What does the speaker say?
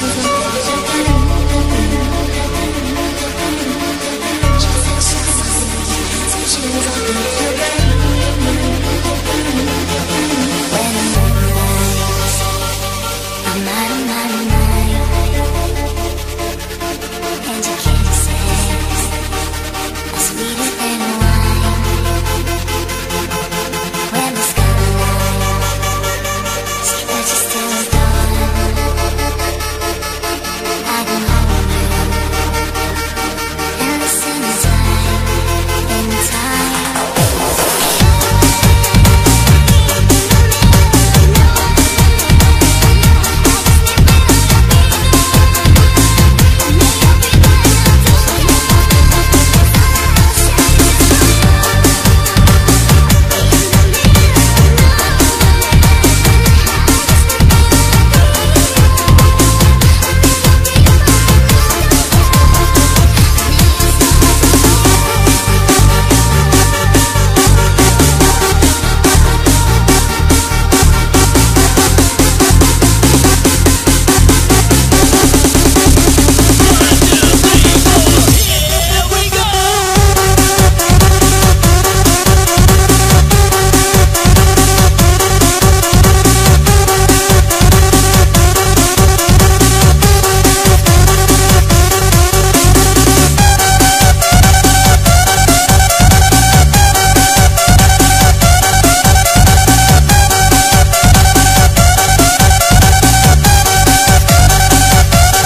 Thank you.